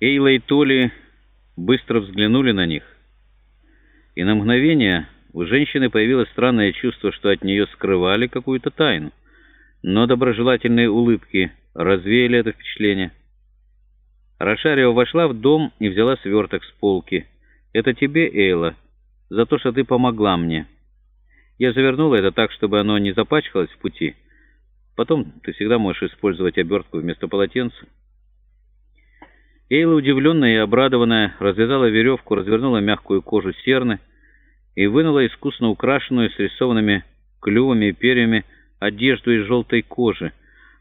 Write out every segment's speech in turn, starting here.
Эйла и Толи быстро взглянули на них, и на мгновение у женщины появилось странное чувство, что от нее скрывали какую-то тайну, но доброжелательные улыбки развеяли это впечатление. Рошарио вошла в дом и взяла сверток с полки. «Это тебе, Эйла, за то, что ты помогла мне. Я завернула это так, чтобы оно не запачкалось в пути. Потом ты всегда можешь использовать обертку вместо полотенца». Эйла, удивленная и обрадованная, развязала веревку, развернула мягкую кожу серны и вынула искусно украшенную с рисованными клювами и перьями одежду из желтой кожи.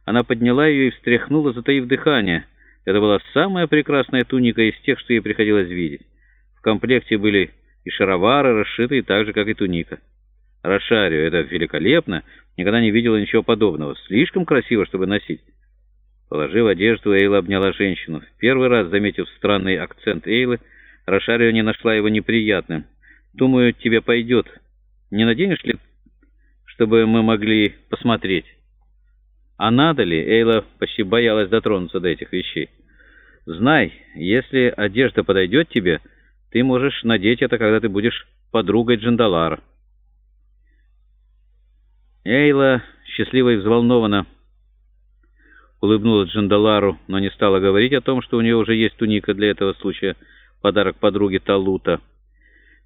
Она подняла ее и встряхнула, затаив дыхание. Это была самая прекрасная туника из тех, что ей приходилось видеть. В комплекте были и шаровары, расшитые так же, как и туника. Рошарио, это великолепно, никогда не видела ничего подобного. Слишком красиво, чтобы носить. Положив одежду, Эйла обняла женщину. В первый раз, заметив странный акцент Эйлы, Рошарио не нашла его неприятным. «Думаю, тебе пойдет. Не наденешь ли, чтобы мы могли посмотреть?» А надо ли? Эйла почти боялась дотронуться до этих вещей. «Знай, если одежда подойдет тебе, ты можешь надеть это, когда ты будешь подругой Джандалара». Эйла, счастливо и взволнованно, улыбнулась Джандалару, но не стала говорить о том, что у нее уже есть туника для этого случая, подарок подруге Талута,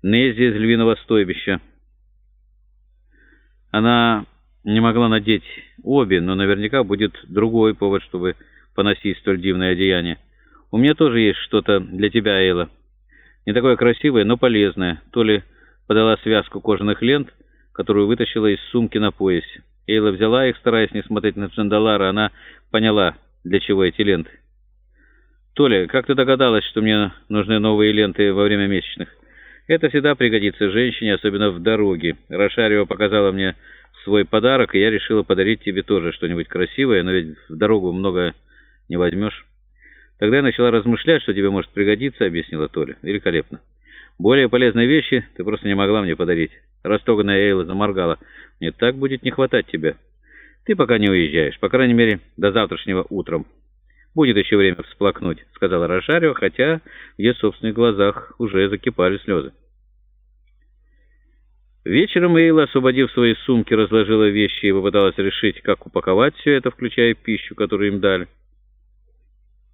Нези из львиного стойбища. Она не могла надеть обе, но наверняка будет другой повод, чтобы поносить столь дивное одеяние. У меня тоже есть что-то для тебя, Эйла. Не такое красивое, но полезное. То ли подала связку кожаных лент, которую вытащила из сумки на поясе. Эйла взяла их, стараясь не смотреть на Джандалара. Она поняла, для чего эти ленты. «Толя, как ты догадалась, что мне нужны новые ленты во время месячных?» «Это всегда пригодится женщине, особенно в дороге. Рошарио показала мне свой подарок, и я решила подарить тебе тоже что-нибудь красивое, но ведь в дорогу много не возьмешь». Тогда я начала размышлять, что тебе может пригодиться, объяснила Толя. Великолепно. Более полезные вещи ты просто не могла мне подарить. Растроганная Эйла заморгала. Мне так будет не хватать тебя. Ты пока не уезжаешь, по крайней мере, до завтрашнего утром. Будет еще время всплакнуть, сказала Рошарио, хотя в ее собственных глазах уже закипали слезы. Вечером Эйла, освободив свои сумки, разложила вещи и попыталась решить, как упаковать все это, включая пищу, которую им дали.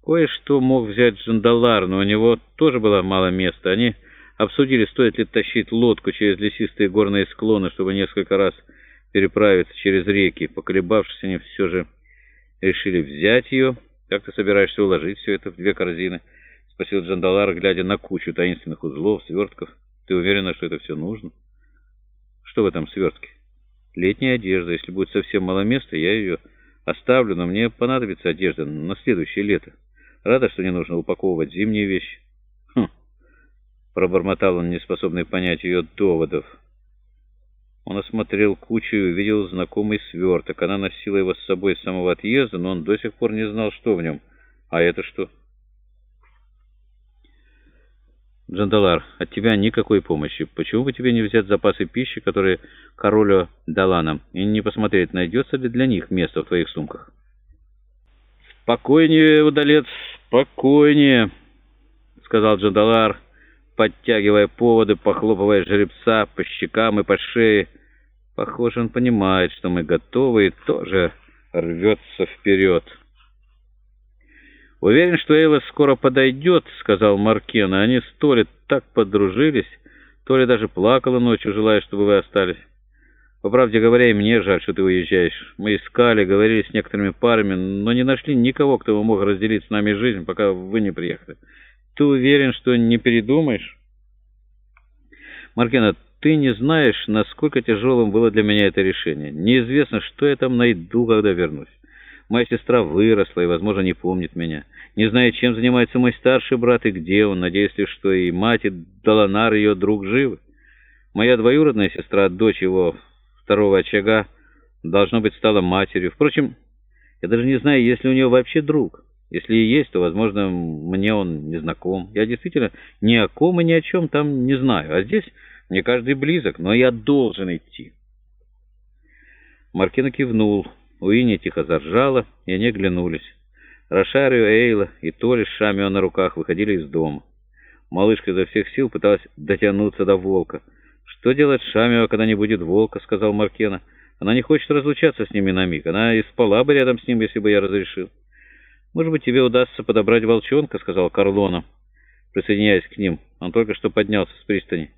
Кое-что мог взять Джандалар, но у него тоже было мало места. Они обсудили, стоит ли тащить лодку через лесистые горные склоны, чтобы несколько раз переправиться через реки. Поколебавшись, они все же решили взять ее. «Как ты собираешься уложить все это в две корзины?» — спросил Джандалар, глядя на кучу таинственных узлов, свертков. «Ты уверена, что это все нужно?» «Что в этом свертке?» «Летняя одежда. Если будет совсем мало места, я ее оставлю, но мне понадобится одежда на следующее лето. Рада, что не нужно упаковывать зимние вещи». Пробормотал он, неспособный понять ее доводов. Он осмотрел кучу и увидел знакомый сверток. Она носила его с собой с самого отъезда, но он до сих пор не знал, что в нем. А это что? Джандалар, от тебя никакой помощи. Почему бы тебе не взять запасы пищи, которые королю дала нам, и не посмотреть, найдется ли для них место в твоих сумках? «Спокойнее, удалец, спокойнее», — сказал Джандалар, подтягивая поводы, похлопывая жеребца по щекам и по шее. Похоже, он понимает, что мы готовы, и тоже рвется вперед. «Уверен, что Эйла скоро подойдет», — сказал Маркена. «Они с Толи так подружились. Толи даже плакала ночью, желая, чтобы вы остались. По правде говоря, и мне жаль, что ты уезжаешь. Мы искали, говорили с некоторыми парами, но не нашли никого, кто мог разделить с нами жизнь, пока вы не приехали». Ты уверен, что не передумаешь? Маркина, ты не знаешь, насколько тяжелым было для меня это решение. Неизвестно, что я там найду, когда вернусь. Моя сестра выросла и, возможно, не помнит меня. Не знаю, чем занимается мой старший брат и где он. Надеюсь лишь, что и мать, и Доланар, ее друг, живы. Моя двоюродная сестра, дочь его второго очага, должно быть, стала матерью. Впрочем, я даже не знаю, есть ли у нее вообще друг. Если и есть, то, возможно, мне он не знаком. Я действительно ни о ком и ни о чем там не знаю. А здесь мне каждый близок, но я должен идти. Маркина кивнул. Уинни тихо заржала, и они оглянулись. Рошарио, Эйла и Толи с Шамио на руках выходили из дома. Малышка изо всех сил пыталась дотянуться до волка. «Что делать Шамио, когда не будет волка?» — сказал Маркена. «Она не хочет разлучаться с ними на миг. Она и спала бы рядом с ним, если бы я разрешил». «Может быть, тебе удастся подобрать волчонка?» — сказал Карлона, присоединяясь к ним. Он только что поднялся с пристани.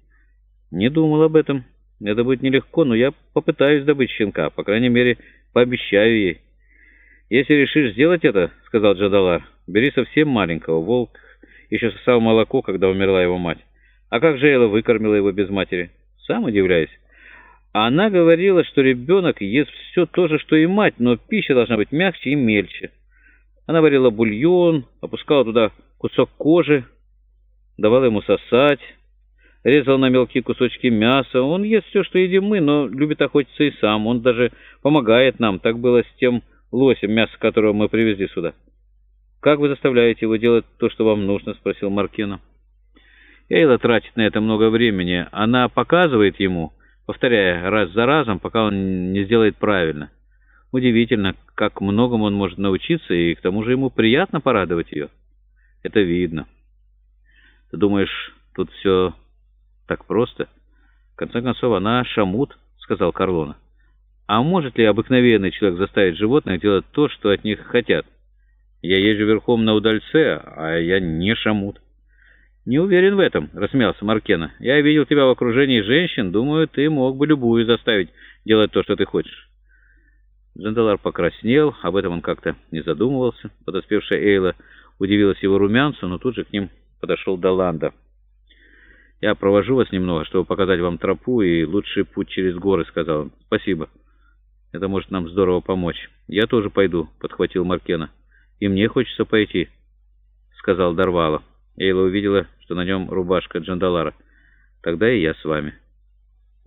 «Не думал об этом. Это будет нелегко, но я попытаюсь добыть щенка. По крайней мере, пообещаю ей». «Если решишь сделать это, — сказал Джадалар, — бери совсем маленького. Волк еще сосал молоко, когда умерла его мать. А как же Элла выкормила его без матери? Сам удивляюсь. Она говорила, что ребенок ест все то же, что и мать, но пища должна быть мягче и мельче. Она варила бульон, опускала туда кусок кожи, давала ему сосать, резала на мелкие кусочки мяса. Он ест все, что едим мы, но любит охотиться и сам. Он даже помогает нам. Так было с тем лосем, мясо которого мы привезли сюда. «Как вы заставляете его делать то, что вам нужно?» — спросил Маркина. Эйла тратит на это много времени. Она показывает ему, повторяя раз за разом, пока он не сделает правильно. Удивительно, как многому он может научиться, и к тому же ему приятно порадовать ее. Это видно. Ты думаешь, тут все так просто? В конце концов, она шамут, сказал Карлона. А может ли обыкновенный человек заставить животных делать то, что от них хотят? Я езжу верхом на удальце, а я не шамут. «Не уверен в этом», — рассмеялся Маркена. «Я видел тебя в окружении женщин. Думаю, ты мог бы любую заставить делать то, что ты хочешь». Джандалар покраснел, об этом он как-то не задумывался. Подоспевшая Эйла удивилась его румянцу, но тут же к ним подошел Даланда. «Я провожу вас немного, чтобы показать вам тропу и лучший путь через горы», — сказал он. «Спасибо. Это может нам здорово помочь». «Я тоже пойду», — подхватил Маркена. «И мне хочется пойти», — сказал Дарвала. Эйла увидела, что на нем рубашка Джандалара. «Тогда и я с вами».